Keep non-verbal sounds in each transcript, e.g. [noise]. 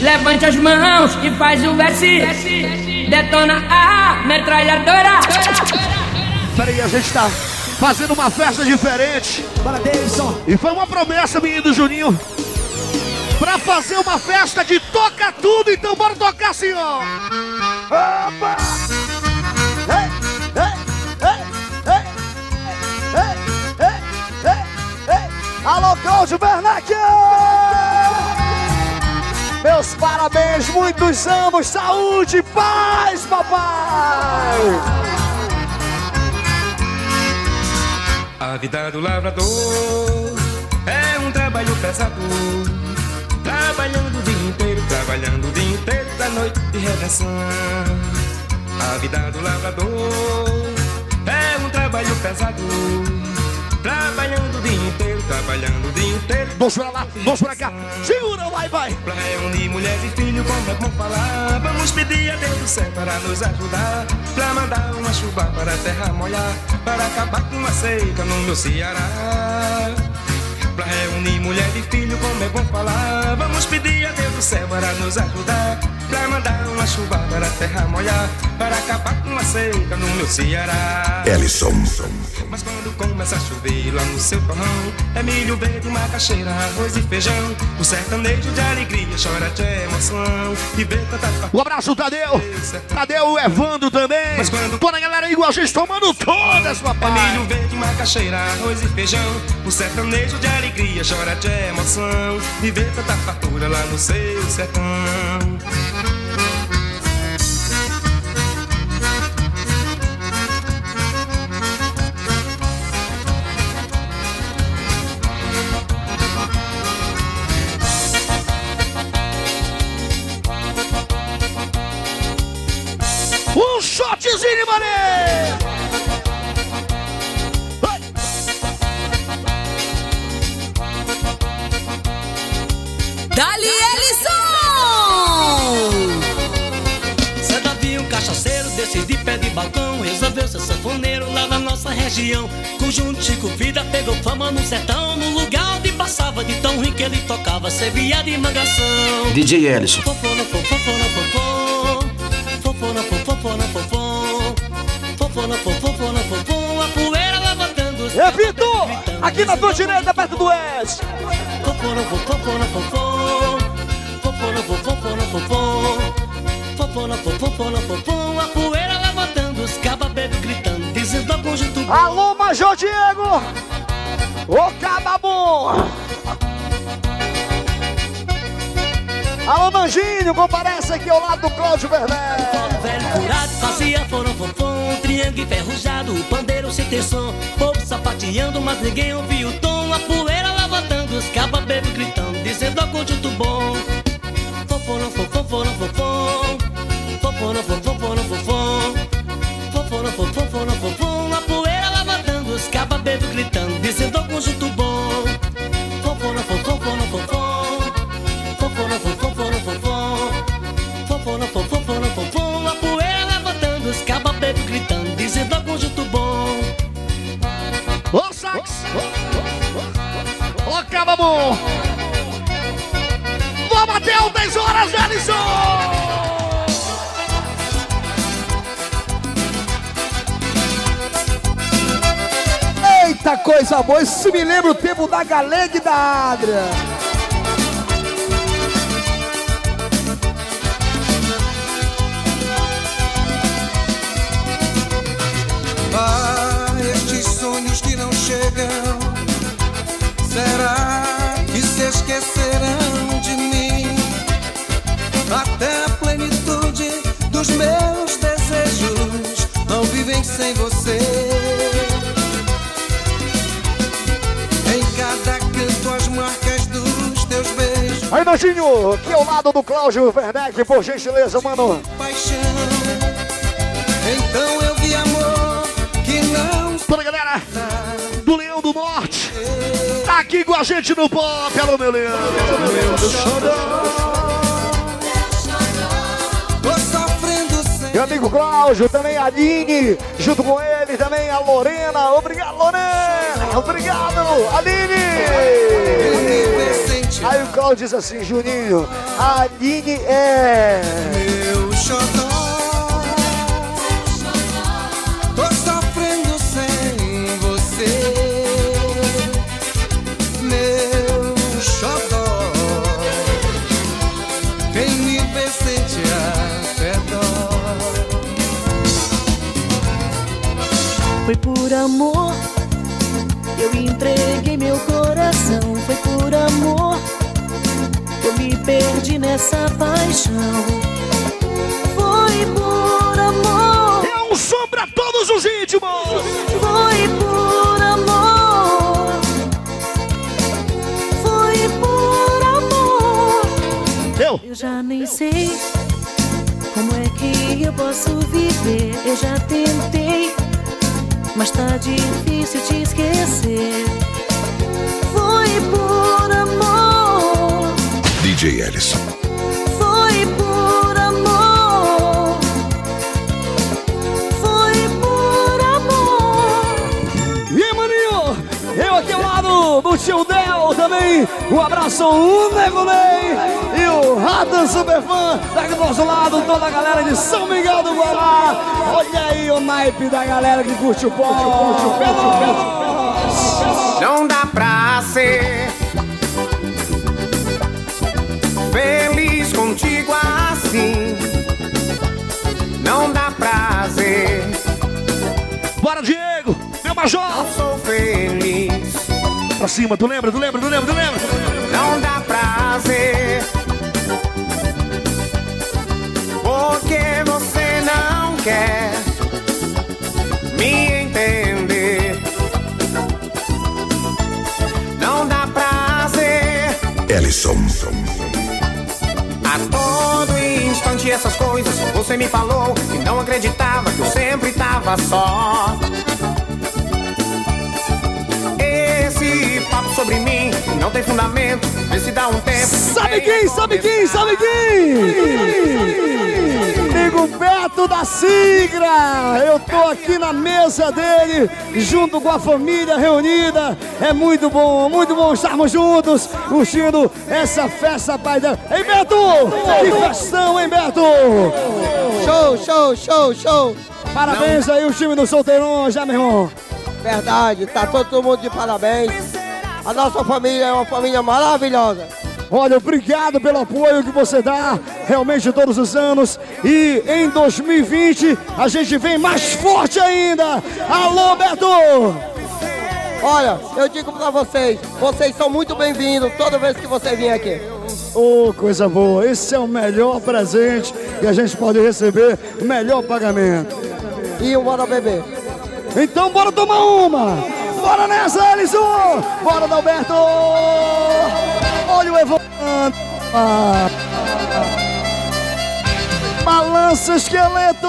Levante as mãos e faz o verse. Detona a metralhadora. Peraí, a gente tá fazendo uma festa diferente. Bora, Davidson. E foi uma promessa do Juninho. Pra fazer uma festa de toca tudo, então bora tocar assim, ó. Opa! Ei, ei, ei. Alô, Cláudio Bernacchi! Meus parabéns, muitos anos, saúde paz, papai! A vida do lavrador é um trabalho pesado. Trabalhando o dia inteiro, trabalhando o dia inteiro da noite de redenção. A vida do lavrador é um trabalho pesado. Trabalhando dia inteiro, trabalhando o dia inteiro. Vamos pra lá, vamos pra cá. Segura, vai, vai. Pra reunir mulher e filho, como é bom falar. Vamos pedir a Deus do céu para nos ajudar. Pra mandar uma chuva para a terra molhar. Para acabar com a seca no meu Ceará. Pra reunir mulher e filho, como é bom falar. Vamos pedir do céu para nos ajudar. Pra mandar uma chuva para a terra molhar. Para acabar com a seca no meu Ceará. Ellison. Mas quando começa a chover lá no seu torrão É milho verde, macaxeira, arroz e feijão O sertanejo de alegria chora de emoção E vê tanta fartura Um abraço, Tadeu. Tadeu, o Evandro também. Mas quando- Toda a galera igual a gente tomando todas, É papai. milho verde, macaxeira, arroz e feijão O sertanejo de alegria chora de emoção E vê tanta fartura lá no seu sertão Um shotzinho, mané! Desses de pé de balcão Resolveu ser sanfoneiro lá na nossa região Conjunto Chico Vida pegou fama no sertão No lugar onde passava de tão que ele tocava Servia de mangação DJ Ellison. Fofona, fofona, fofon Fofona, fofona, fofon Fofona, fofona, fofon A poeira levantando Repito! gritando, Aqui na tua direita, perto do S. Fofona, fofona, fofon Fofona, fofona, fofon Fofona, fofona, fofon A poeira os cababebos gritando Dizendo conjunto bom Alô, Major Diego! Ô, Cababum! Alô, Manginho, comparece aqui ao lado do Cláudio Werneck. O velho curado fazia forofofom Triângulo enferrujado, o pandeiro sem ter som Povo sapateando, mas ninguém ouvia o tom A poeira levantando, os cababebos gritando Dizendo ao conjunto bom Fofona, fofona, fofom Fofona, cababebos gritando Dizendo ao conjunto bom Fofona, fofona, fofom Fofona, fofona, fofom Fofona, fofona, fofom A poeira levantando, os cababebos gritando Dizendo ao conjunto bom Ô, Sax! Ô, Cababum! Vamos até altas horas, Ellison! Eita coisa boa, isso me lembra o tempo da Galega e da Adria. Ah, estes sonhos que não chegam, será que se esquecerão de mim? Até a plenitude dos meus desejos não vivem sem você. Aí, Nojinho, aqui ao lado do Cláudio Werneck, por gentileza, mano. paixão. Então eu vi amor que não Toda galera do Leão do Norte, tá aqui com a gente no pop. Alô, meu leão. sofrendo sem. Meu amigo Cláudio, também a Aline, junto com ele também a Lorena. Obrigado, Lorena. Obrigado, Aline. Aí o Cláudio diz assim, Juninho, a Aline é... Meu xodó. Tô sofrendo sem você. Meu xodó. Quem me vê sente até dó. Foi por amor que eu entreguei nessa paixão. Foi por amor, É um som pra todos os íntimos! foi por amor. Foi por amor. Eu? Eu já nem sei como é que eu posso viver. Eu já tentei, mas tá difícil te esquecer. Foi por amor, DJ Ellison. Também. Um abraço, o Nego Ney e o Ratan Superfã. Daqui do nosso lado, toda a galera de São Miguel do Guará. Olha aí o naipe da galera que curte o pop, curte o pop. Não dá pra ser feliz contigo assim. Não dá prazer, Bora, Diego! Meu major! não sou feliz. Pra cima, tu lembra, tu lembra, tu lembra, tu lembra? Não dá prazer. Porque você não quer me entender. Não dá prazer. Ellison. A todo instante essas coisas você me falou e não acreditava que eu sempre tava só. Não tem fundamento, vê se dá um tempo. Sabe quem, sabe quem, sabe quem? Amigo Beto da Sigra, eu tô aqui na mesa dele, junto com a família reunida. É muito bom, muito bom estarmos juntos, curtindo essa festa pai dela. Hein, Beto? Que festão, hein, Beto? Show, show, show, show. Parabéns aí, o time do Solteirão, já, meu irmão. Verdade, tá todo mundo de parabéns. A nossa família é uma família maravilhosa. Olha, obrigado pelo apoio que você dá realmente todos os anos. E em 2020 a gente vem mais forte ainda. Alô, Beto! Olha, eu digo pra vocês, vocês são muito bem-vindos toda vez que você vir aqui. Ô, coisa boa. Esse é o melhor presente que a gente pode receber, o melhor pagamento. E um bora beber. Então bora tomar uma! Bora nessa, Alisson! Bora, Dalberto! Olha o Evandro! Ah. Balança esqueleto!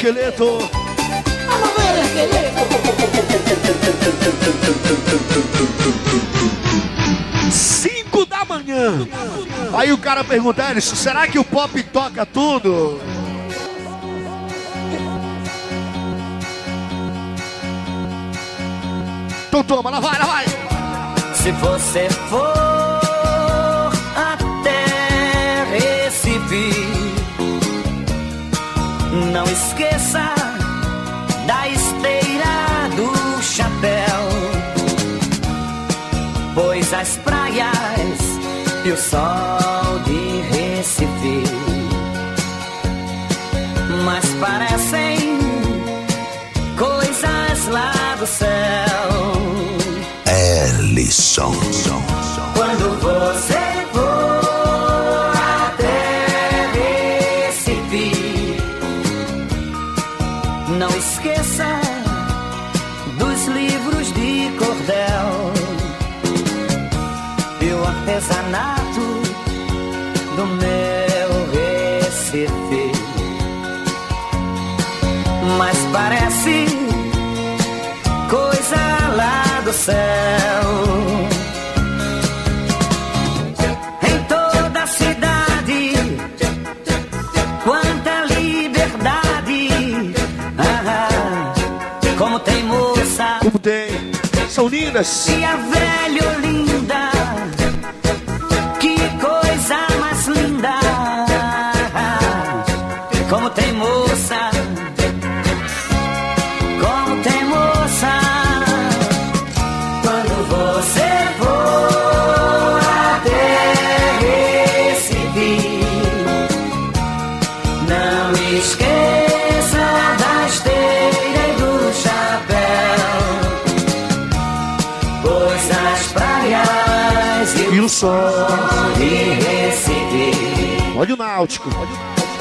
Esqueleto! Esqueleto. Cinco da manhã! Aí o cara pergunta, Alisson, será que o pop toca tudo? Então toma, lá vai, lá vai! Se você for esqueça da esteira do chapéu, pois as praias e o sol de Recife, mas parecem coisas lá do céu. Ellison. Quando céu. Em toda a cidade, quanta liberdade. Ah, como tem moça Como tem? São lindas. e a velha O náutico.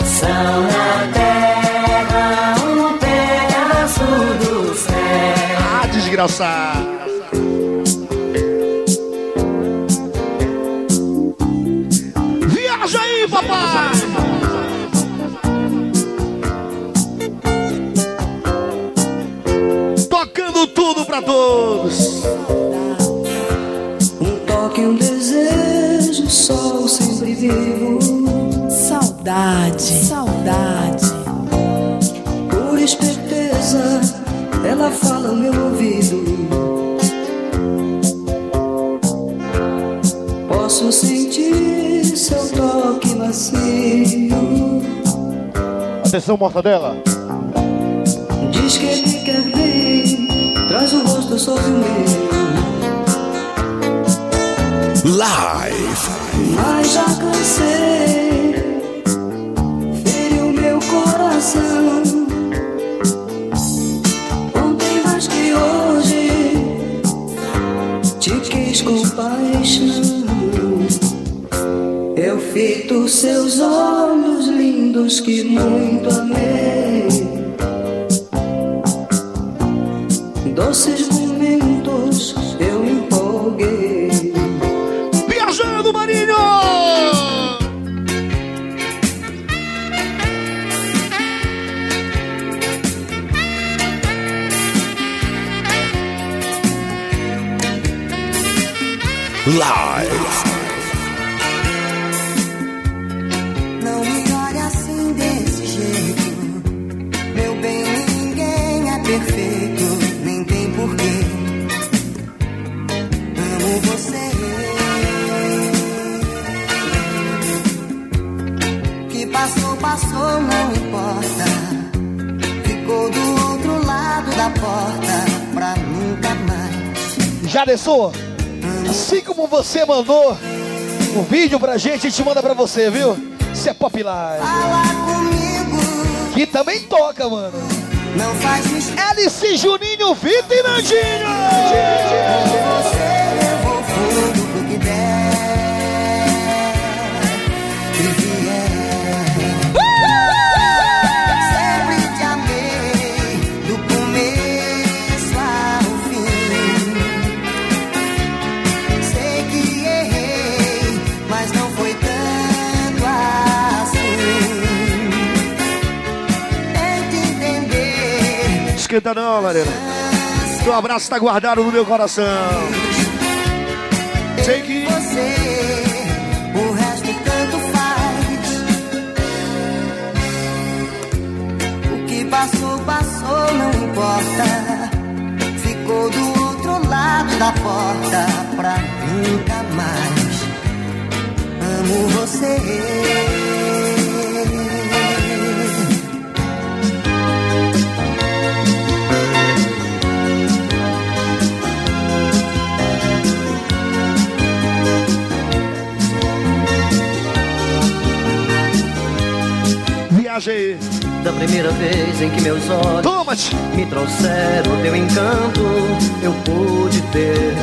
são na terra um pedaço do céu. Ah, desgraçado. Viaja aí, papai! Tocando tudo pra todos. Um toque, um desejo, sol sempre vivo. Saudade, saudade. Por esperteza, ela fala ao meu ouvido. Posso sentir seu toque macio. Atenção, mortadela. Diz que ele quer bem, traz o rosto sobre o meu. Live. Mas já cansei, Ontem mais que hoje, te quis com paixão. Eu fito seus olhos lindos que muito amei. Mais. Jadesson, assim como você mandou o vídeo pra gente, a gente manda pra você, viu? Isso é Pop Live. Fala comigo, Que também toca, mano. não faz. LC Juninho, Vitor e Nandinho! Não, Larena. Teu abraço tá guardado no meu coração. Sei que você, o resto tanto faz. O que passou, passou, não importa. Ficou do outro lado da porta pra nunca mais. Amo você. Mensagem aí. Da primeira vez em que meus olhos Toma-te. me trouxeram teu encanto, eu pude ter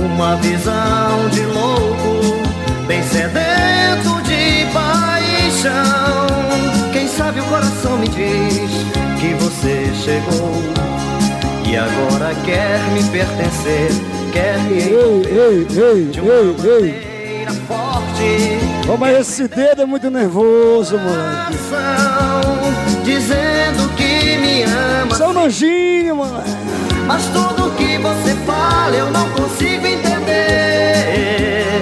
uma visão de louco, bem sedento de paixão. Quem sabe o coração me diz que você chegou e agora quer me pertencer, quer me Ei, ei, ei, de uma ei, ei. maneira forte. Ô, mas esse dedo é muito nervoso, moleque. dizendo que me ama. Seu nojinho, moleque. Mas tudo que você fala eu não consigo entender.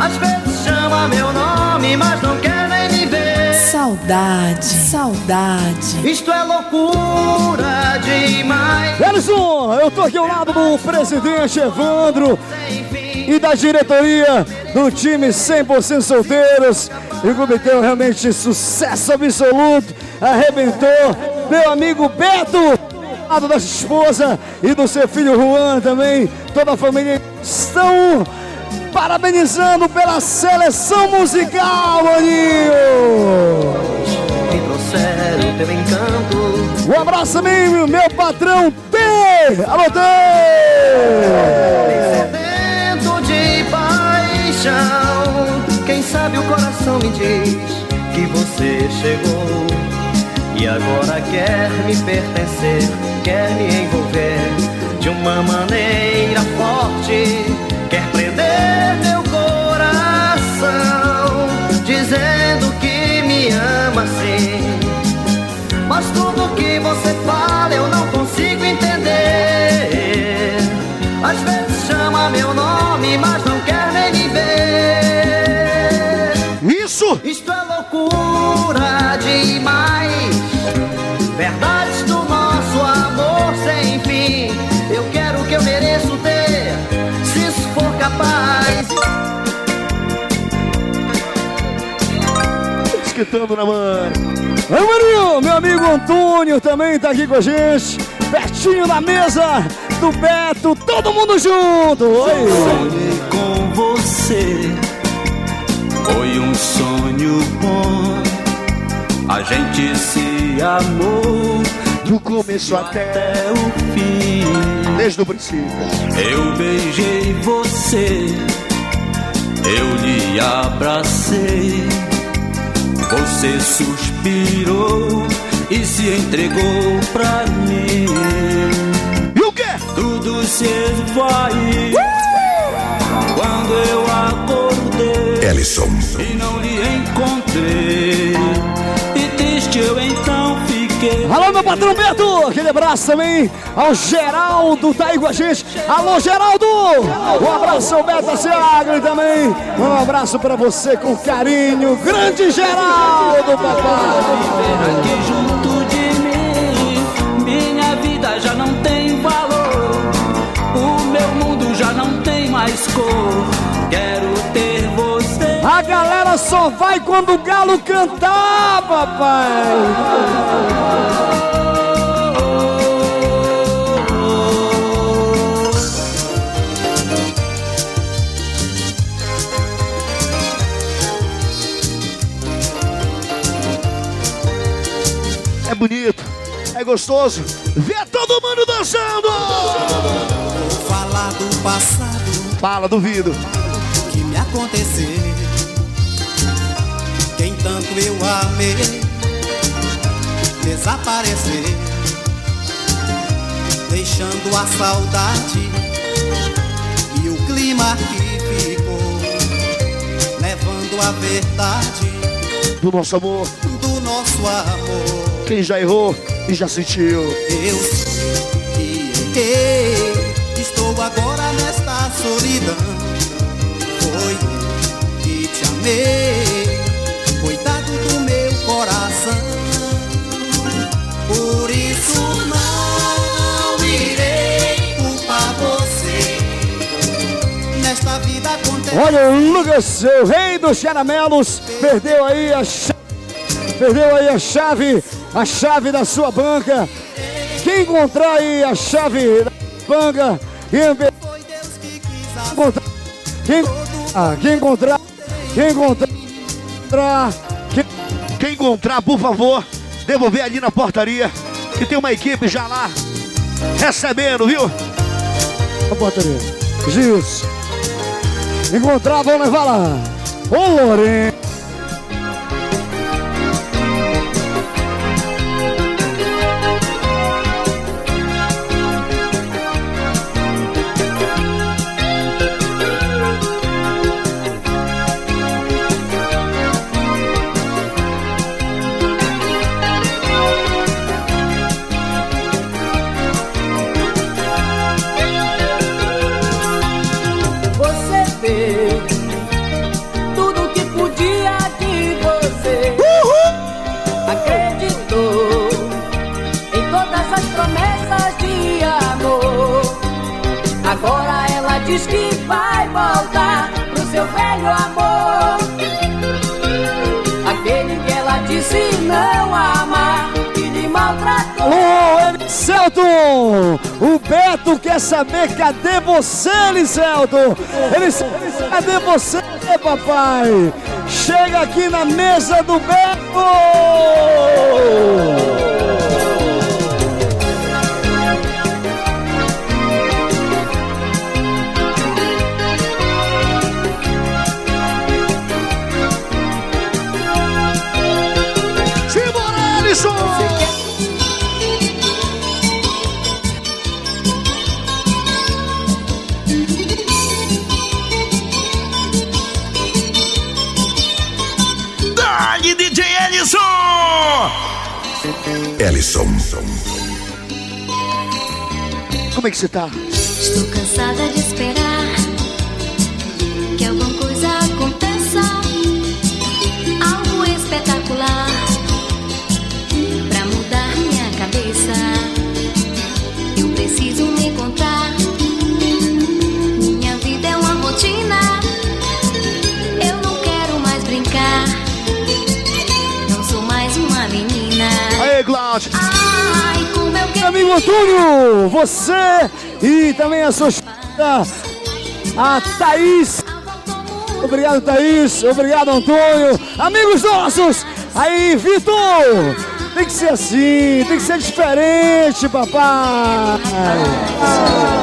Às vezes chama meu nome, mas não quer nem me ver. Saudade, saudade. Isto é loucura demais. Elison, eu tô aqui ao lado do presidente Evandro e da diretoria do time 100% solteiros. E o clube tem realmente sucesso absoluto, arrebentou. Meu amigo Beto, lado da esposa e do seu filho Juan também, toda a família estão parabenizando pela seleção musical, maninho. Me trouxeram teu encanto. Um abraço também, meu patrão T! Alô, T! Paixão. Quem sabe o coração me diz que você chegou e agora quer me pertencer, quer me envolver de uma maneira forte, quer prender meu coração, dizendo que me ama sim. Mas tudo que você fala loucura demais. Verdades do nosso amor sem fim. Eu quero o que eu mereço ter, se isso for capaz. Esquentando na mão. Ô, Marinho, meu amigo Antônio também tá aqui com a gente. Pertinho da mesa do Beto, todo mundo junto. Oi. Sonhei com você, foi um sonho bom. A gente se amou do começo até, o fim. Desde o princípio. Eu beijei você, eu lhe abracei. Você suspirou e se entregou pra mim. E o quê? Tudo se esvaiu quando eu acordei. Ellison. E não lhe encontrei. E triste eu então fiquei. Alô, meu patrão Beto, aquele abraço também ao Geraldo, tá aí com a gente. Alô, Geraldo! Um abraço ao Beto Seagre também. Um abraço pra você com carinho. Grande Geraldo, papai! Aqui junto de mim, minha vida já não tem valor. O meu mundo já não tem mais cor. Quero. A galera só vai quando o galo cantar, papai! É bonito, é gostoso. Vê todo mundo dançando! Vou falar do passado Fala, duvido. que me aconteceu. Tanto eu amei desaparecer, deixando a saudade e o clima que ficou, levando a verdade Do nosso amor. do nosso amor. Quem já errou e já sentiu. Eu que errei, estou agora nesta solidão. Foi que te amei, Olha, o Lucas, o rei dos caramelos, perdeu aí a chave, perdeu aí a chave, a chave da sua banca. Quem encontrar aí a chave da banca, quem, ah, quem encontrar, quem encontrar, quem, Quem encontrar, por favor, devolver ali na portaria, que tem uma equipe já lá recebendo, viu? A portaria. Gilson. Encontrar, vão levar lá. Ô, Lorena. Quer saber cadê você, Elicelton? Elicelton, cadê você, papai? Chega aqui na mesa do Beto! Ellison. Como é que você tá? Estou cansada de esperar Antônio, você e também a sua esposa, a Thaís. Obrigado, Thaís. Obrigado, Antônio. Amigos nossos. Aí, Vitor. Tem que ser assim, tem que ser diferente, papai. A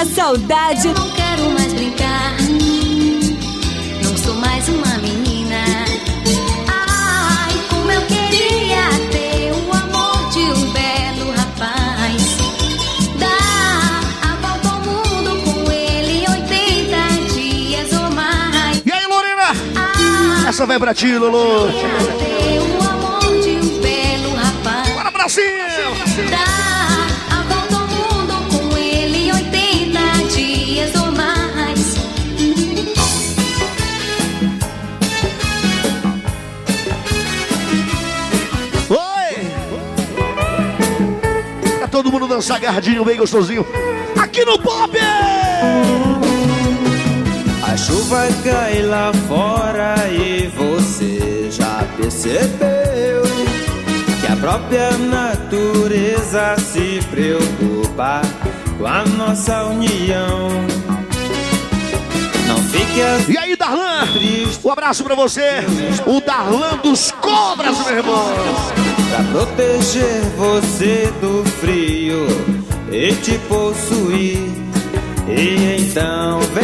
Pra saudade. Eu não quero mais brincar. Não sou mais uma menina. Ai, como eu queria ter o amor de um belo rapaz. Dar a volta ao mundo com ele 80 dias ou mais. E aí, Lorena? Essa vai pra ti, Lulu. Ter o amor de um belo rapaz. Bora pra cima! Dar todo mundo dançar agarradinho, bem gostosinho. Aqui no Pop! A chuva cai lá fora e você já percebeu que a própria natureza se preocupa com a nossa união. Não fique assim. Darlan? Um abraço pra você. O Darlan dos Cobras, meu irmão. Pra proteger você do frio e te possuir. E então vem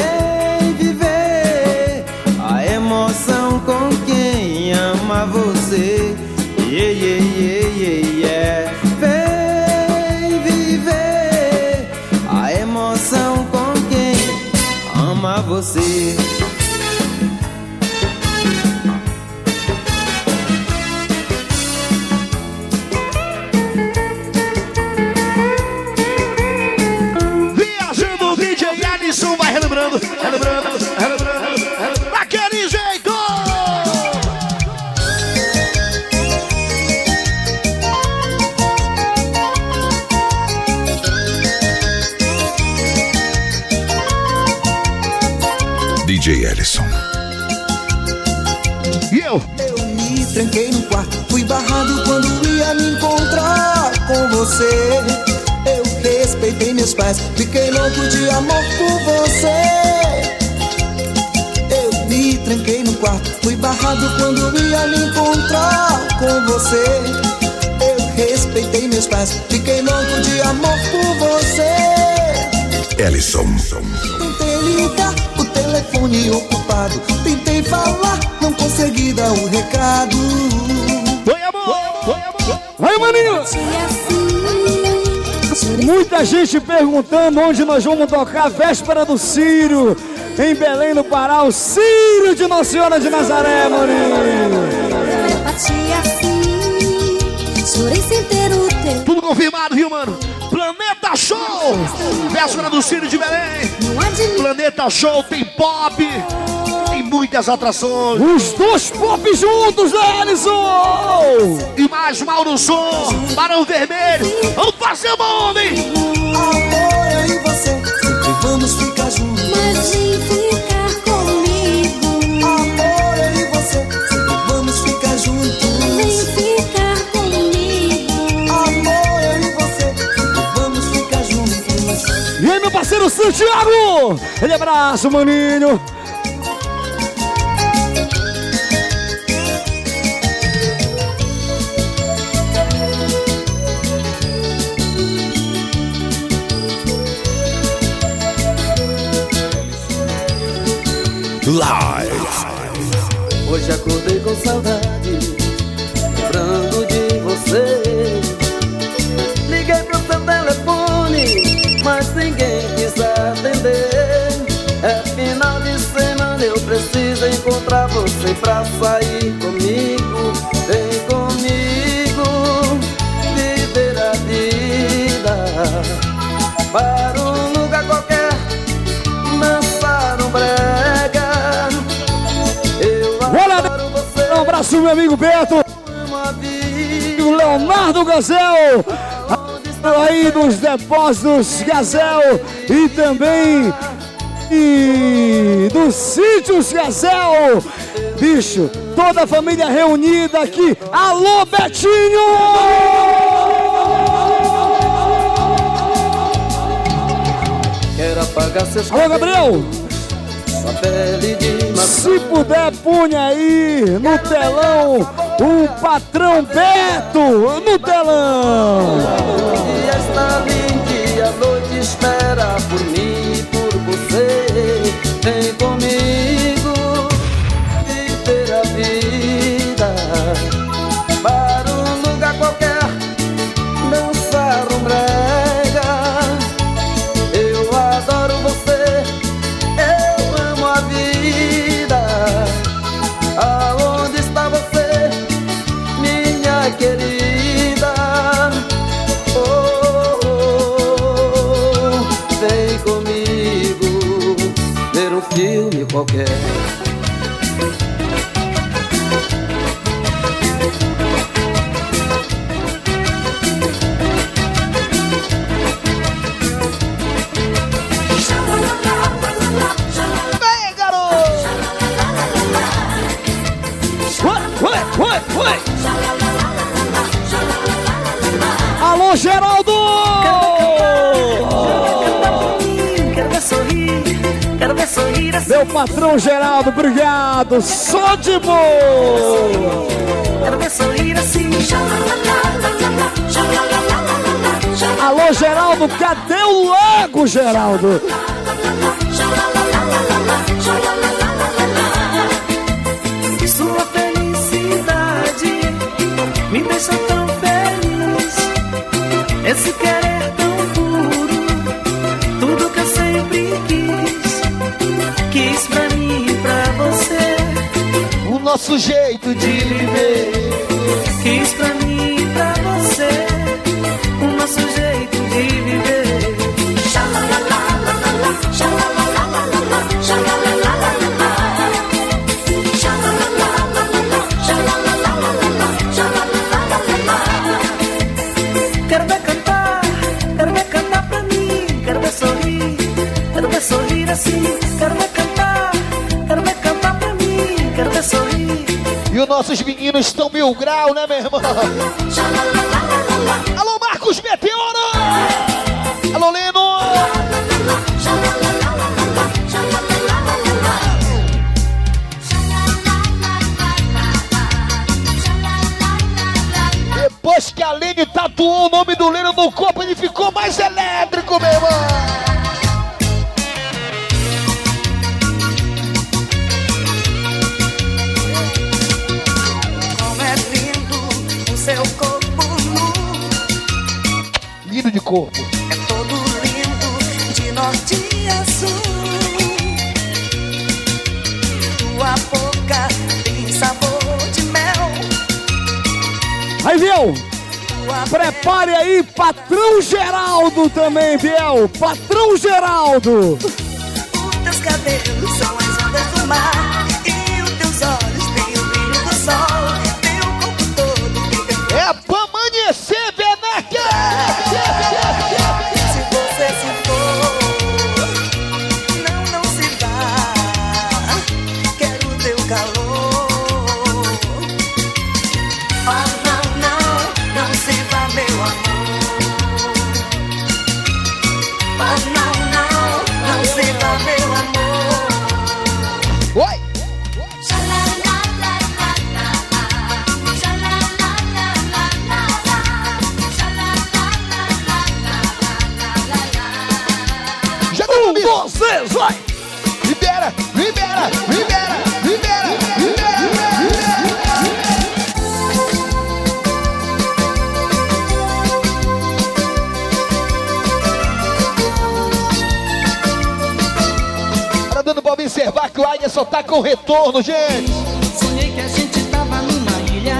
você. Eu respeitei meus pais, fiquei louco de amor por você. Eu me tranquei no quarto, fui barrado quando ia me encontrar com você. Eu respeitei meus pais, fiquei louco de amor por você. Ellison. Tentei ligar, o telefone ocupado. Tentei falar, não consegui dar o recado. Oi, amor! Oi, amor! Vai, maninho! Muita gente perguntando onde nós vamos tocar a véspera do Círio. Em Belém, no Pará, o Círio de Nossa Senhora de Nazaré. Bati assim, chorei sem ter o teu. Tudo confirmado, viu, mano? Planeta Show! Véspera do Círio de Belém. Planeta Show tem pop, muitas atrações. Os dois pop juntos, né, Ellison! E mais Mauro Som, Barão Vermelho. Vamos fazer uma onda, hein? Amor, eu e você, sempre vamos ficar juntos. Mas vem ficar comigo. Amor, eu e você, sempre vamos ficar juntos. Vem ficar comigo. Amor, eu e você, sempre vamos ficar juntos. E aí, meu parceiro Santiago! Ele abraço, maninho! Live. Hoje acordei com saudade, lembrando de você. Liguei pro seu telefone, mas ninguém quis atender. É final de semana, eu preciso encontrar você pra sair comigo. Abraço, meu amigo Beto! O Leonardo Gazel! Aí dos depósitos Gazel e também e dos sítios Gazel! Bicho, toda a família reunida aqui. Alô, Betinho! Alô, Gabriel! Sua pele de Se puder, punha aí no telão o patrão Beto no telão. E a noite espera por mim e por você. Vem comigo care. Patrão Geraldo, obrigado! Só de boa! Quero ver sorrir assim. Alô, Geraldo, cadê o lago, Geraldo? Nosso jeito de viver. Quis pra mim e pra você. O nosso jeito de viver. Quero nossos meninos estão mil grau, né, meu irmão? Patrão Geraldo também, Biel. Patrão Geraldo. Só tá com retorno, gente! Sonhei que a gente tava numa ilha,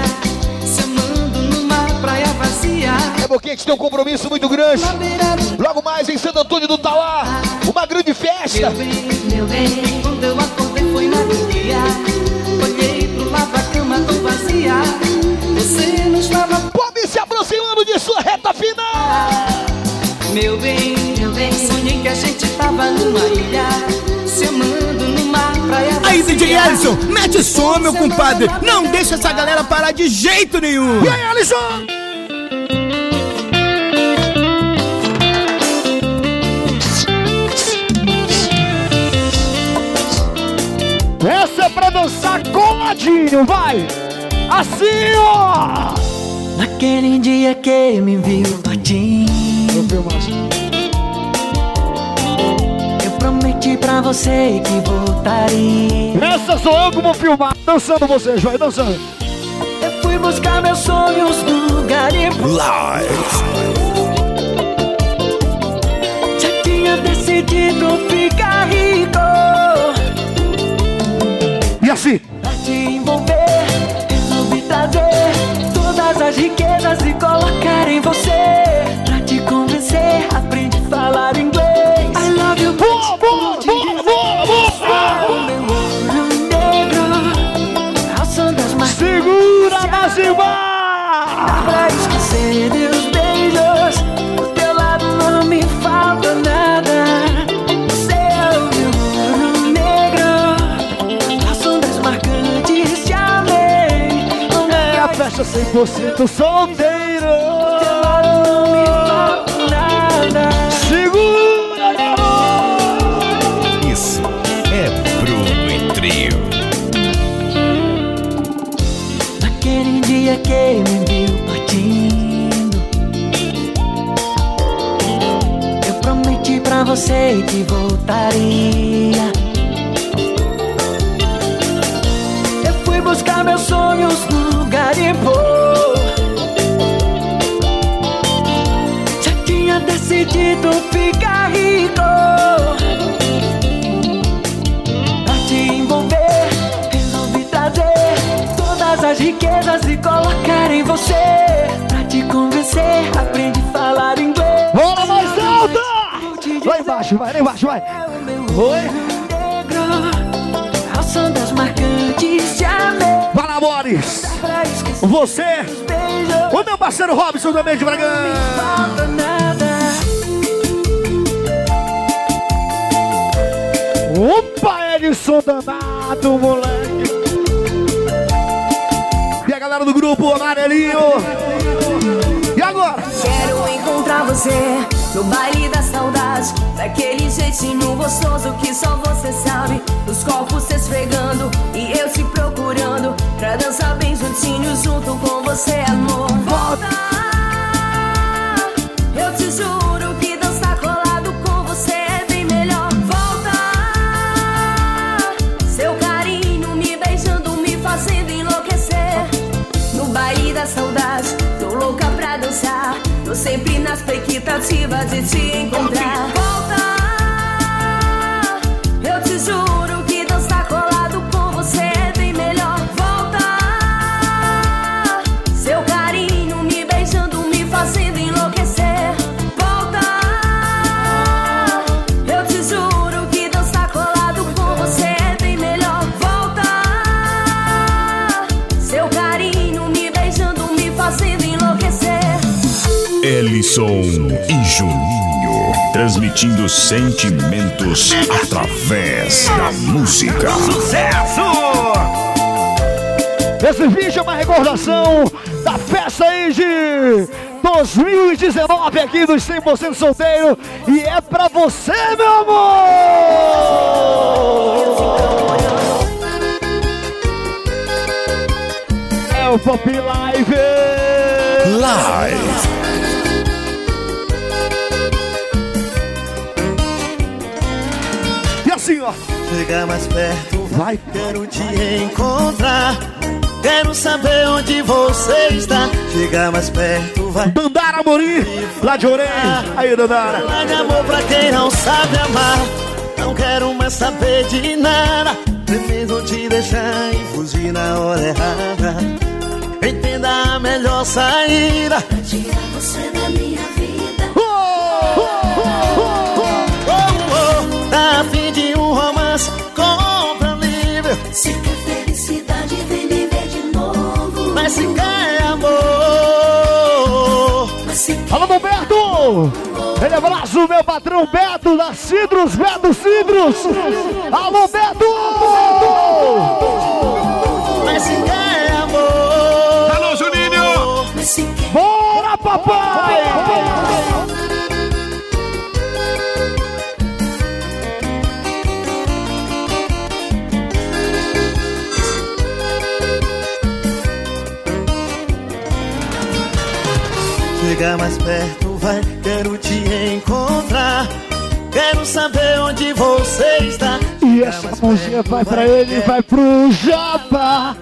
se amando numa praia vazia. É porque a gente tem um compromisso muito grande. Logo mais em Santo Antônio do Tauá, uma grande festa. Meu bem, quando eu acordei foi na alegria. Olhei pro lado a cama tão vazia. Você não estava. Pode se aproximando de sua reta final. Meu bem, meu bem, sonhei que a gente tava numa ilha, se amando. Aí, DJ Alisson, mete som, meu compadre. Não deixa essa galera parar de jeito nenhum. E aí, Alisson? Essa é pra dançar coladinho, vai! Assim, ó! Naquele dia que me viu partindo, eu pra você que voltaria. Essa sou eu vou filmar. Dançando vocês, vai dançando. Eu fui buscar meus sonhos no garimpo. Já tinha decidido ficar rico. E assim? Pra te envolver, resolvi trazer todas as riquezas e colocar em você. É a festa 100% solteiro. não me falta nada. Segura, garoto! Isso é Bruno e Trio. Naquele dia que me viu partindo Eu prometi pra você que voltaria Eu fui buscar meus sonhos no garimpo Já tinha decidido ficar rico Pra te envolver, resolvi trazer todas as riquezas e colocar em você. Pra te convencer, aprende a falar inglês. Bola mais alta! Lá embaixo, vai, lá embaixo, vai. Oi. Esquecer Você, o meu parceiro Robson também de Bragança. Opa, Edson danado, moleque. galera do grupo amarelinho. E agora? Quero encontrar você no baile da saudade. Daquele jeitinho gostoso que só você sabe. Os corpos se esfregando e eu te procurando. Pra dançar bem juntinho junto com você, amor. Volta! Eu te juro que dançar colado com você é bem melhor. Volta! Seu carinho me beijando, me fazendo enlouquecer. No baile da saudade, tô louca pra dançar. Tô sempre na expectativa de te encontrar. Ellison e Juninho, transmitindo sentimentos através da música. Sucesso! Esse vídeo é uma recordação da festa aí de 2019 aqui dos 100% solteiro e é pra você, meu amor! É o Pop Live! Live. Assim, ó. Chega mais perto, vai, quero te encontrar. Quero saber onde você está. Chega mais perto, vai. Dandara Amorim, lá de Orelha. Aí, Dandara. Lá de amor pra quem não sabe amar. Não quero mais saber de nada. Preciso te deixar e fugir na hora errada. Entenda a melhor saída. Tirar romance? Compra livre. Se quer felicidade, vem me ver de novo. Mas se quer amor. Mas se Alô, meu Beto! Ele abraço, meu patrão Beto da Cidros, Beto Cidros! Alô, Beto! Mas se quer amor. Alô, Juninho! Se quer Bora, papai! Chega mais perto, vai, quero te encontrar. Quero saber onde você está. E essa mãozinha vai pra ele, vai pro Japa!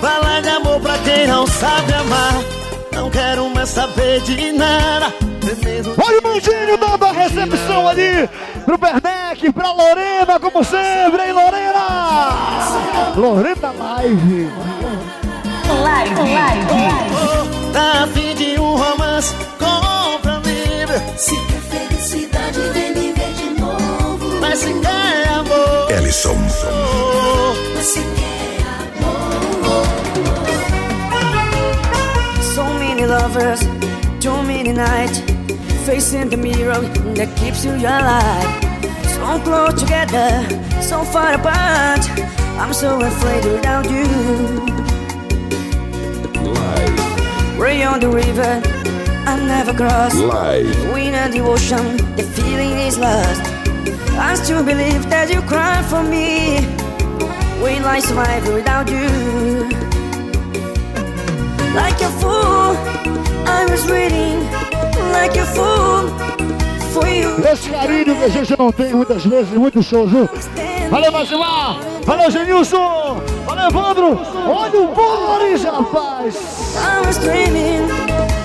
Falar de amor pra quem não sabe amar. Não quero mais saber de nada. Olha o Mandinho dando a recepção ali pro Bernec, pra Lorena, como sempre, hein, Lorena? Lorena Live. Live, live, live. Oh, tá a fim de um romance? Compra livre. Se quer felicidade, vem me ver de novo. Mas se quer amor. Ellison. Mas se quer amor. So many lovers, too many nights, facing the mirror that keeps you alive. So close together, so far apart. I'm so afraid without you. Way on the river, I never cross. Live. Wind and the ocean, the feeling is lost. I still believe that you cry for me. Will I survive without you? Like a fool, I was waiting. Like a fool for you. Esse carinho que a gente não tem muitas vezes, muitos shows, viu? Valeu, Masimar! Valeu, Genilson! Evandro! Olha o Boris, rapaz! I was dreaming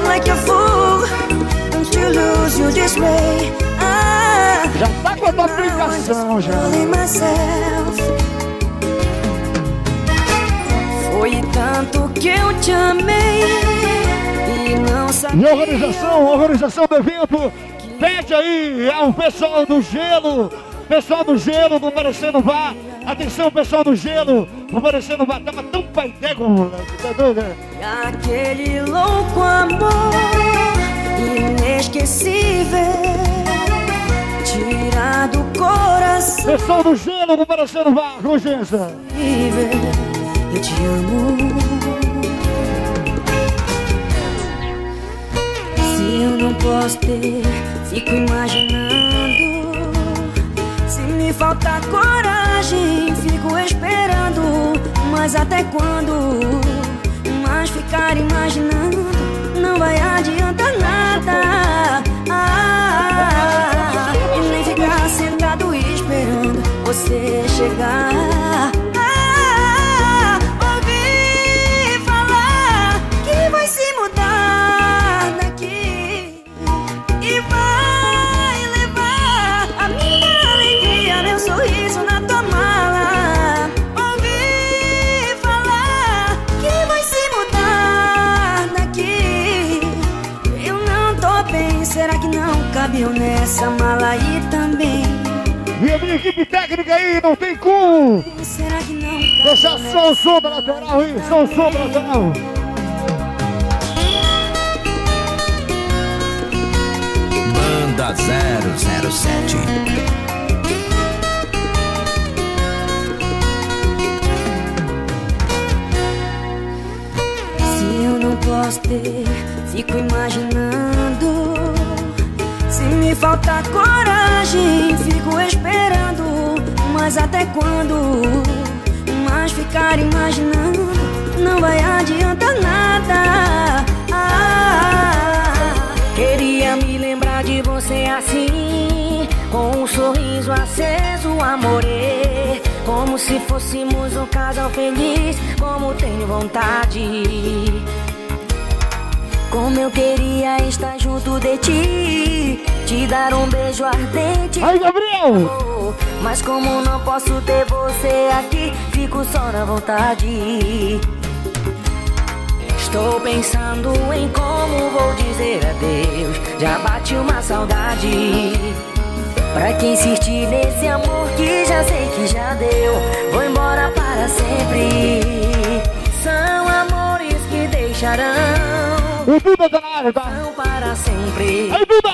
like a fool. You lose you this way. Ah, Já tá com a tua aplicação, já. Foi tanto que eu te amei e não E sabia. organização, organização do evento, pede aí ao pessoal do gelo, Pessoal do gelo, vou parecer no vá. Atenção, pessoal do gelo, vou parecer no vá. Tava tão paidego, moleque. Tá doido, né? Aquele louco amor inesquecível. Tirado do coração. Pessoal do gelo, vou parecer no vá. Com licença. Eu te amo. Se eu não posso ter, fico imaginando. Me faltar coragem, fico esperando. Mas até quando? Mas ficar imaginando não vai adiantar nada. Ah, e nem ficar sentado esperando você chegar. Nessa mala aí também? E a minha equipe técnica aí, não tem como! Será que não Deixar só o som da lateral aí, só o som da lateral! Banda 007. Se eu não posso ter, fico imaginando. Me faltar coragem, fico esperando. Mas até quando? Mas ficar imaginando não vai adiantar nada. Ah, queria me lembrar de você assim, com um sorriso aceso, amorê. Como se fôssemos um casal feliz, como tenho vontade. Como eu queria estar junto de ti, te dar um beijo ardente. Aí, Gabriel! Mas como não posso ter você aqui, fico só na vontade. Estou pensando em como vou dizer adeus. Já bate uma saudade. Pra quem insistir nesse amor que já sei que já deu, vou embora para sempre. São amores que deixarão. O Duda tá na área, tá? Não para sempre. Aí,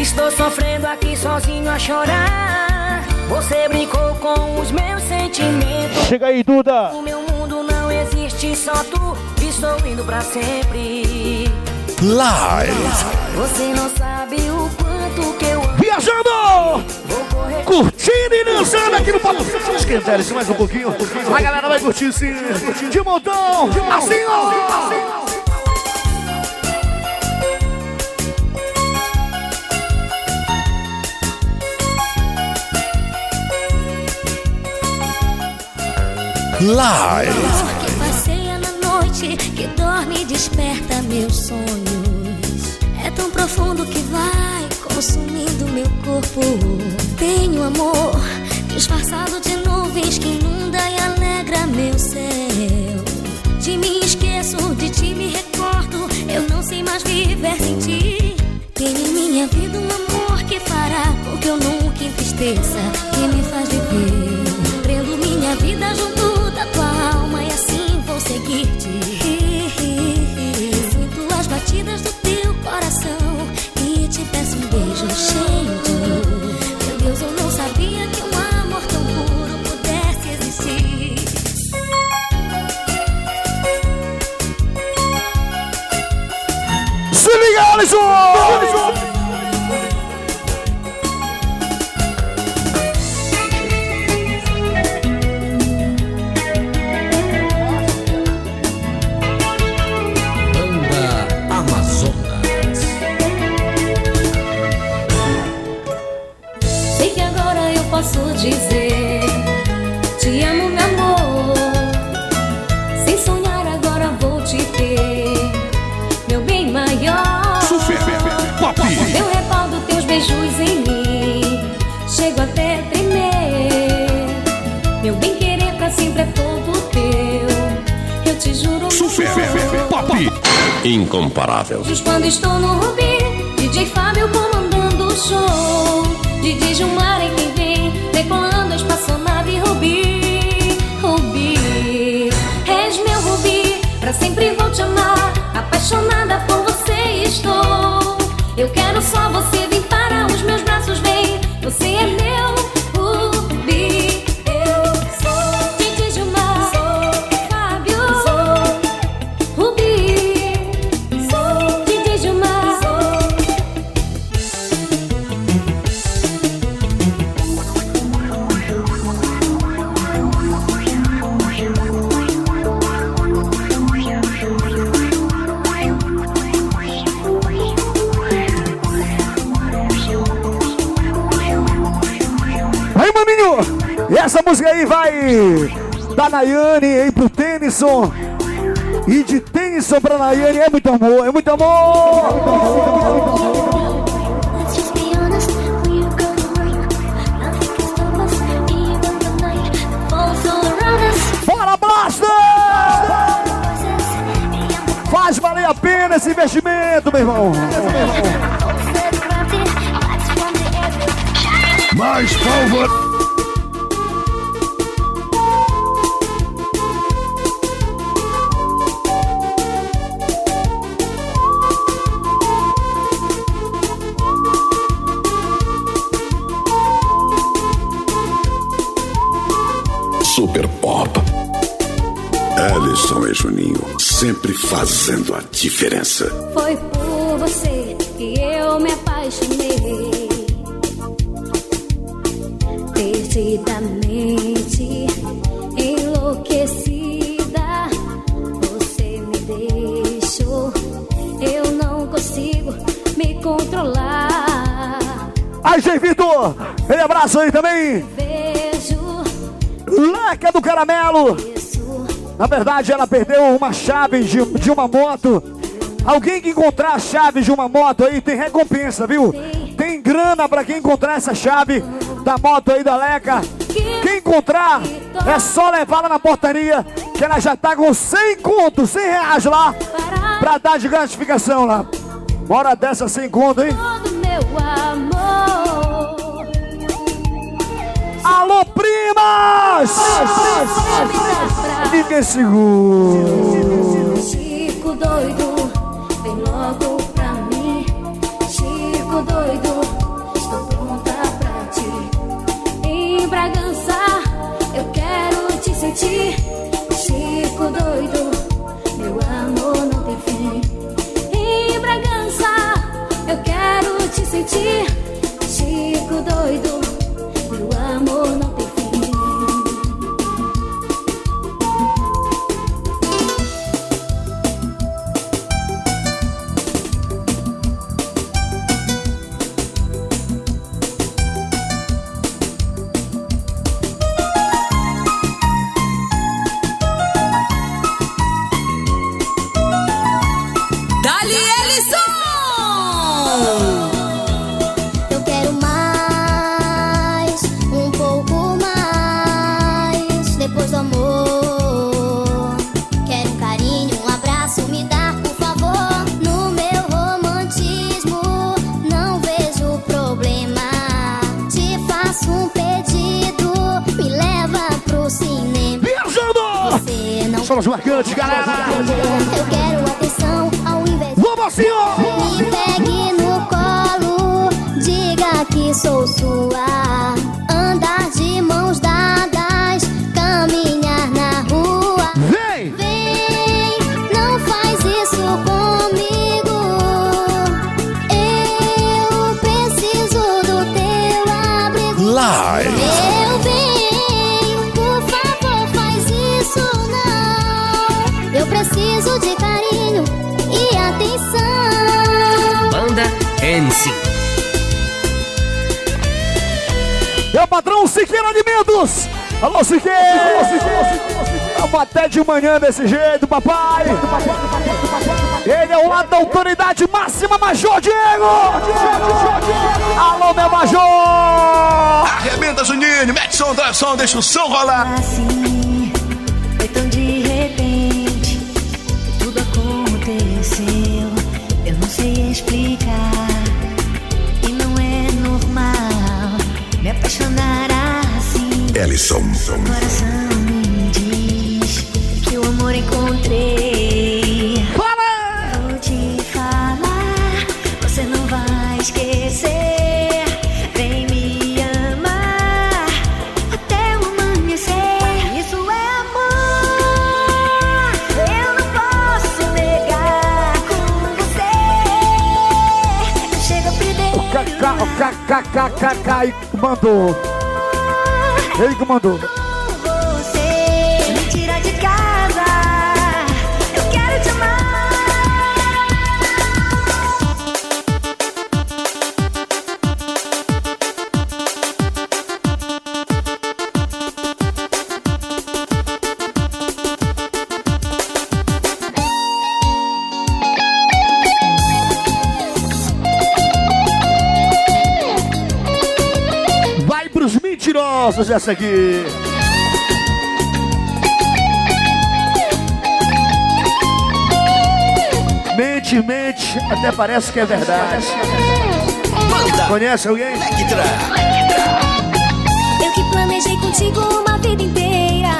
Estou sofrendo aqui sozinho a chorar. Você brincou com os meus sentimentos. Chega aí, Duda! O meu mundo não existe, só tu. Estou indo pra sempre. Live. Você não sabe o quanto que eu amo. Viajando! Vou correr. Curtindo e dançando aqui no Papo Esquentar isso mais um pouquinho. A galera vai curtir sim. De montão. Assim, ó. Live. Que passeia na noite, que dorme e desperta meus sonhos. É tão profundo que vai consumindo meu corpo. Tenho amor disfarçado de nuvens que inunda e alegra meu céu. De mim esqueço, de ti me recordo. Eu não sei mais viver sem ti. Música aí vai da Nayane aí pro Tennyson. E de Tennyson pra Nayane é muito amor, é muito amor! Bora, Blaster! Faz valer a pena esse investimento, meu irmão! Mais palma. Juninho, sempre fazendo a diferença. Foi por você que eu me apaixonei. Perdidamente enlouquecida, você me deixou. Eu não consigo me controlar. Aí, Zé Vitor! Ele abraço aí também! Vejo Leca do Caramelo! Na verdade, ela perdeu uma chave de, de uma moto. Alguém que encontrar a chave de uma moto aí tem recompensa, viu? Tem grana pra quem encontrar essa chave da moto aí da Leca. Quem encontrar, é só levar lá na portaria, que ela já tá com 100 conto, 100 reais lá, pra dar de gratificação lá. Bora dessa 100 conto, hein? todo meu amor. Alô, primas! Ninguém segura. Chico doido, vem logo pra mim. Chico doido, desse jeito, papai. Ele é o lado da autoridade máxima, Major Diego. Alô, meu Major. Arrebenta, Juninho. Mete som, traz som, deixa o som rolar. Ellison. Coração KKKKK mandou. Ele que mandou. Mentirosos essa aqui. Mente, mente, até parece que é verdade. Conhece alguém? Eu que planejei contigo uma vida inteira.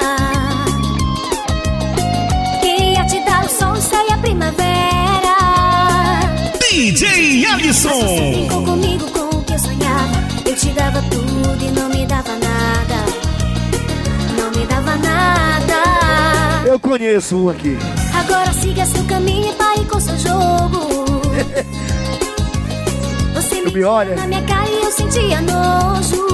Queria te dar o sol, o céu e a primavera. DJ Alisson. Brincou comigo com o que eu sonhava. Eu te dava tudo e não me dava nada. Me nada. Eu conheço um aqui. Agora siga seu caminho e pare com seu jogo. [laughs] Você Tu me olha. na minha cara e eu sentia nojo.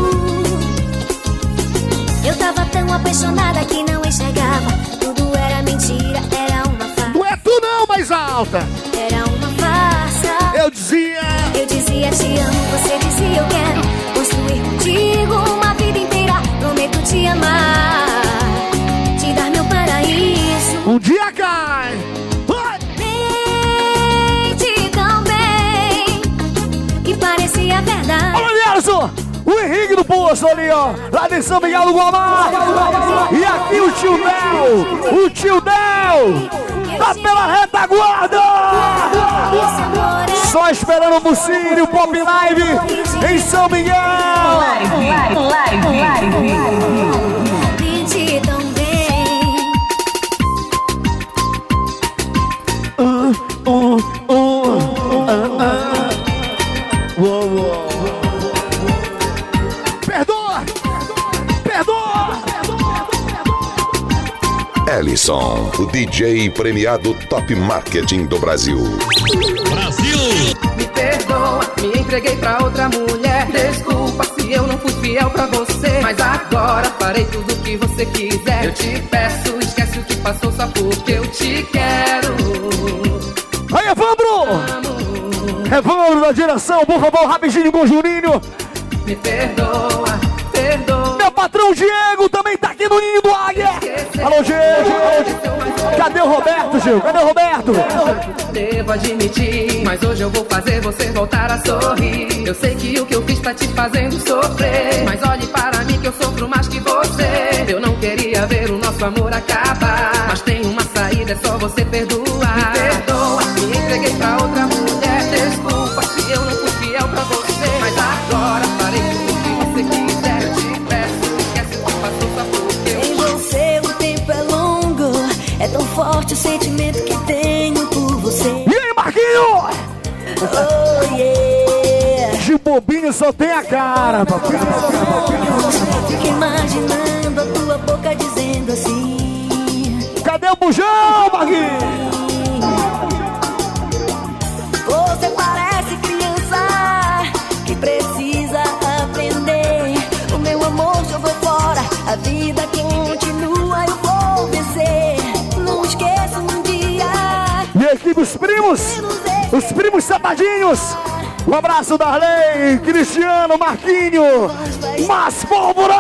Eu tava tão apaixonada que não enxergava. Tudo era mentira, era uma farsa. Não é tu não, mais alta. Era uma farsa. Eu dizia. Eu dizia te amo, você dizia eu quero O Henrique do Poço ali, ó. Lá de São Miguel do Guamá. E aqui o tio Del. O tio Del. Tá pela retaguarda. Só esperando o Bucírio, o Pop Live em São Miguel. Tão bem. Uh, uh, uh, uh, O DJ premiado Top Marketing do Brasil. Me perdoa, me entreguei pra outra mulher. Desculpa se eu não fui fiel pra você. Mas agora farei tudo o que você quiser. Eu te peço, esquece o que passou só porque eu te quero. Aí, Evandro! Evandro da direção, por favor, rapidinho com o Juninho. Me perdoa, perdoa. Meu patrão Diego também tá aqui no Ninho do Águia. Alô, Diego. Cadê o Roberto, Gil? Cadê o Roberto? Devo admitir, mas hoje eu vou fazer você voltar a sorrir. Eu sei que o que eu fiz tá te fazendo sofrer. Mas olhe para mim que eu sofro mais que você. Eu não queria ver o nosso amor acabar. Mas tem uma saída, é só você perdoar. Me perdoa, me entreguei pra outra mulher. Forte o sentimento que tenho por você. E aí, Marquinho? Oh yeah. De bobinho só tem a cara, papai. Fico imaginando a tua boca dizendo assim. Cadê o bujão, Marquinho? Você parece criança que precisa aprender. O meu amor jogou fora, a vida continua, os primos, os primos sapadinhos. Um abraço, Darley, Cristiano, Marquinho, Mas Pólvora!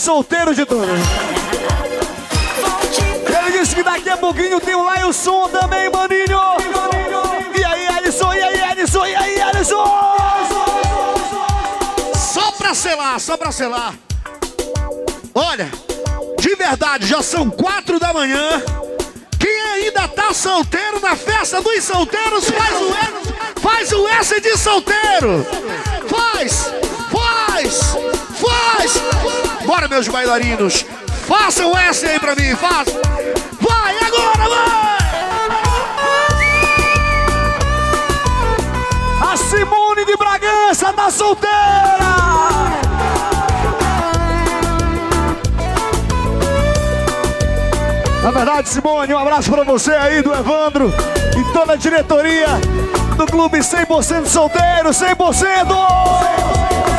Solteiro de todos. Ele disse que daqui a pouquinho tem o Lailson também, maninho. E aí, Alisson, e aí, Alisson, e aí, Alisson? Só pra selar, só pra selar. Olha, de verdade, já são quatro da manhã. Quem ainda tá solteiro na festa dos solteiros, faz o S, faz o S de solteiro. Faz, faz, faz. Bora, meus bailarinos. Façam S aí pra mim, faça. Vai, agora, vai! A Simone de Bragança tá solteira! Na verdade, Simone, um abraço pra você aí, do Evandro e toda a diretoria do Clube 100% Solteiro, 100%! 24 horas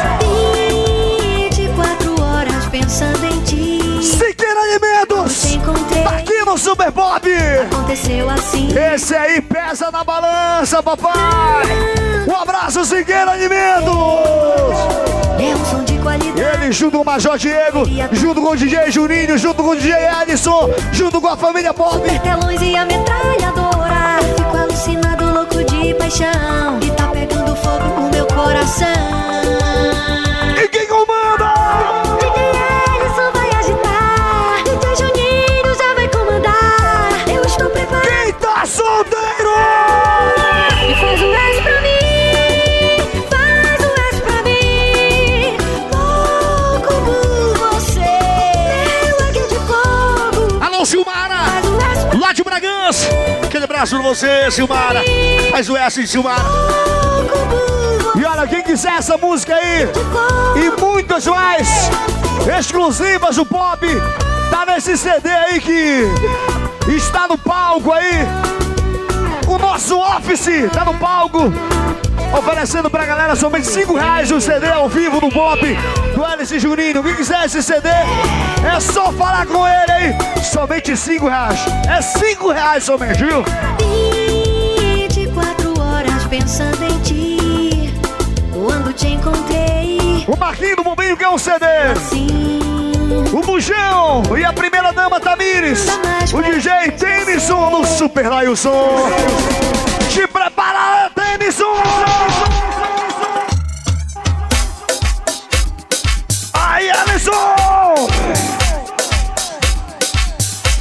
pensando em ti. Siqueira Alimentos! Tá aqui no Super Pop! Aconteceu assim. Esse aí pesa na balança, papai! Um abraço, Siqueira Alimentos! É um som de qualidade. Ele junto com o Major Diego, junto com o DJ Juninho, junto com o DJ Alisson, junto com a família Pop. Telões e a metralhadora. Fico alucinado, louco de paixão. E tá pegando fogo o meu coração. Abraço pra você, Silmara! Faz o S, Silmara! E olha, quem quiser essa música aí e muitas mais exclusivas do pop, tá nesse CD aí que está no palco aí. O nosso Office tá no palco. Oferecendo pra galera somente 5 reais o CD ao vivo do Pop do Alice Juninho. Quem quiser esse CD, é só falar com ele aí. Somente 5 reais. É 5 reais somente, viu? 24 horas pensando em ti. Quando te encontrei, O Marquinho do Bombinho quer um CD. assim. O Bujão e a primeira dama Tamires. O DJ Tennyson no Super Lailson. Te prepara, Tennyson! Aí, Alisson!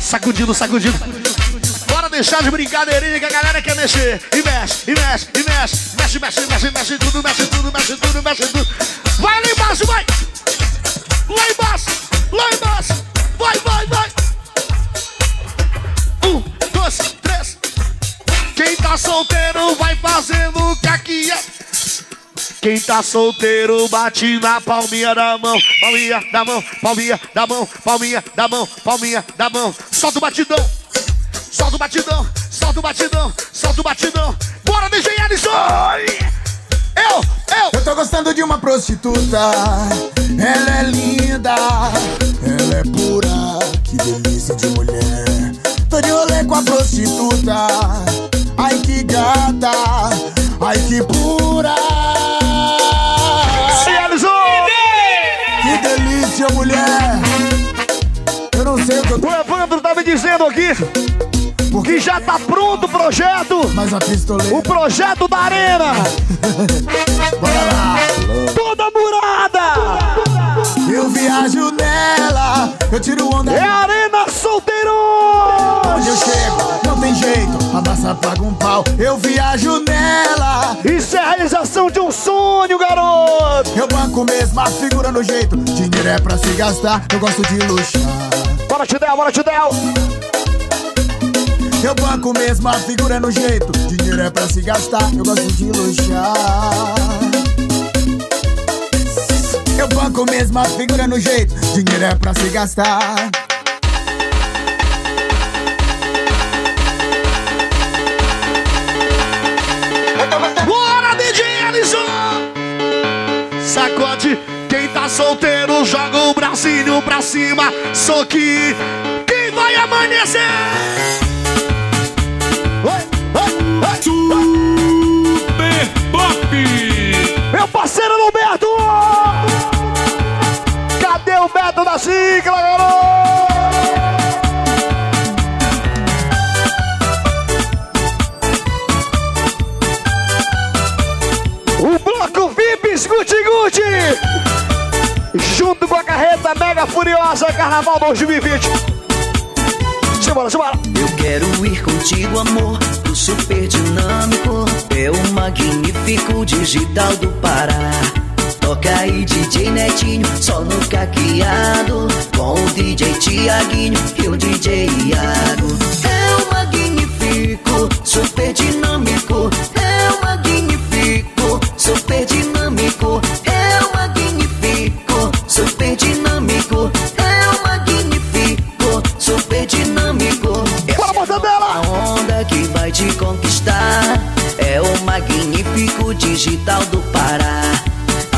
Sacudindo, sacudindo. Bora deixar de brincadeirinha que a galera quer mexer. E mexe, e mexe, e mexe. Mexe, mexe, mexe, mexe tudo, mexe tudo, mexe tudo, mexe tudo. Vai lá embaixo, vai! Lá embaixo, lá embaixo. Vai, vai, vai. Um, dois, três. Quem tá solteiro vai fazendo o que aqui é. Quem tá solteiro bate na palminha da mão, palminha da mão, palminha da mão, palminha da mão, palminha da mão. Solta o batidão, solta o batidão, solta o batidão, solta o batidão. Bora, DJ Alisson! Eu, eu. Eu tô gostando de uma prostituta. Ela é linda, ela é pura. Que delícia de mulher. Tô de rolê com a prostituta. Ai que gata, ai que pura. Que delícia, mulher. Eu não sei o que eu tô. O Evandro tá me dizendo aqui que já tá pronto o projeto. Mas a pistoleira. O projeto da Arena. [laughs] Bora lá. Toda murada. Eu viajo nela, eu tiro onda. É Arena Solteiro. Onde eu chego, não tem jeito, a massa paga um pau. Eu viajo nela. Isso é a realização de um sonho, garoto. Eu banco mesmo, a figura no jeito. Dinheiro é pra se gastar, eu gosto de luxar. Bora, Tidel, bora, Tidel. Eu banco mesmo, a figura no jeito. Dinheiro é pra se gastar, eu gosto de luxar. Eu banco mesmo, a figura no jeito. Dinheiro é pra se gastar. Bora, DJ Alisson! Sacode, quem tá solteiro joga o bracinho pra cima. Só que quem vai amanhecer? Super Pop! Meu parceiro Roberto! Cadê o Beto da sigla, garoto? Guti Junto com a carreta Mega Furiosa Carnaval 2020 Simbora, simbora Eu quero ir contigo, amor pro super dinâmico. É o magnífico digital do Pará. Toca aí, DJ Netinho, só no caqueado. Com o DJ Tiaguinho e o DJ Iago. É o magnífico, super dinâmico. É o magnífico, super dinâmico. É o magnífico, super dinâmico. Conquistar. É o magnífico digital do Pará.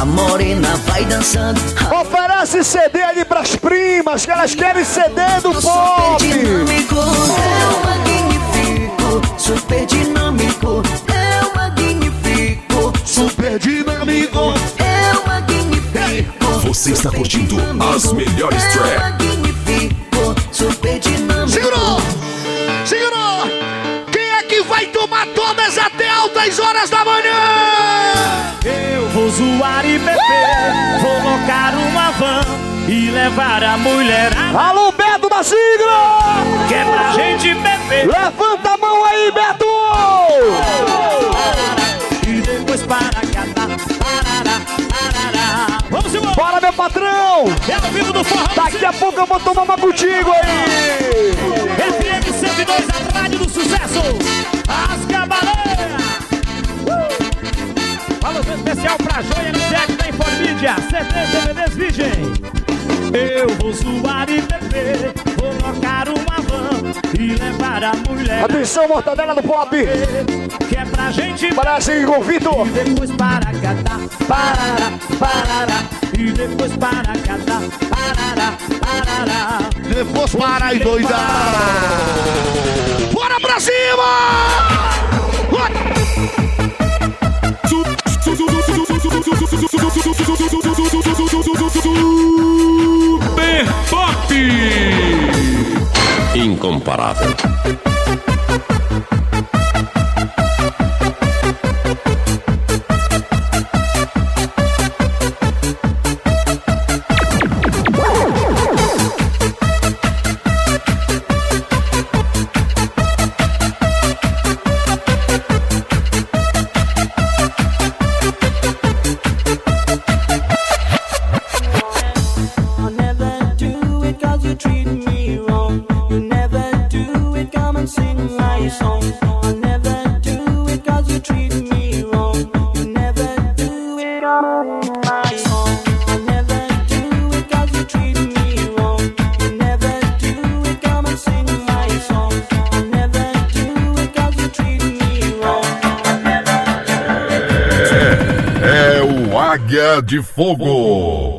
A morena vai dançando. Oferece CD ali pras primas, que elas querem CD do pop. dinâmico, é o magnífico, super dinâmico, é o magnífico, super dinâmico, é o magnífico. Você está curtindo as melhores É o tracks. magnífico, super dinâmico. Segurou! Até altas horas da manhã? Eu vou zoar e beber, vou locar uma van e levar a mulherada. Alô, Beto da sigla! Que é pra gente beber. Levanta a mão aí, Beto! Patrão! É ao vivo do forró. Daqui a pouco eu vou tomar uma contigo aí! FM 102, a rádio do sucesso. As Cavaleiras. Uh! Alô especial pra Joia M7 da Informídia. CDs, DVDs, Virgem. Eu vou zoar e beber, vou locar uma e. Atenção, mortadela do pop! Que é pra gente. Parece com o Vitor! E depois para catar, parará, parará. E depois para catar, parará, parará. Depois para e doidar! Bora pra cima! Super Pop! incomparable. De Fogo.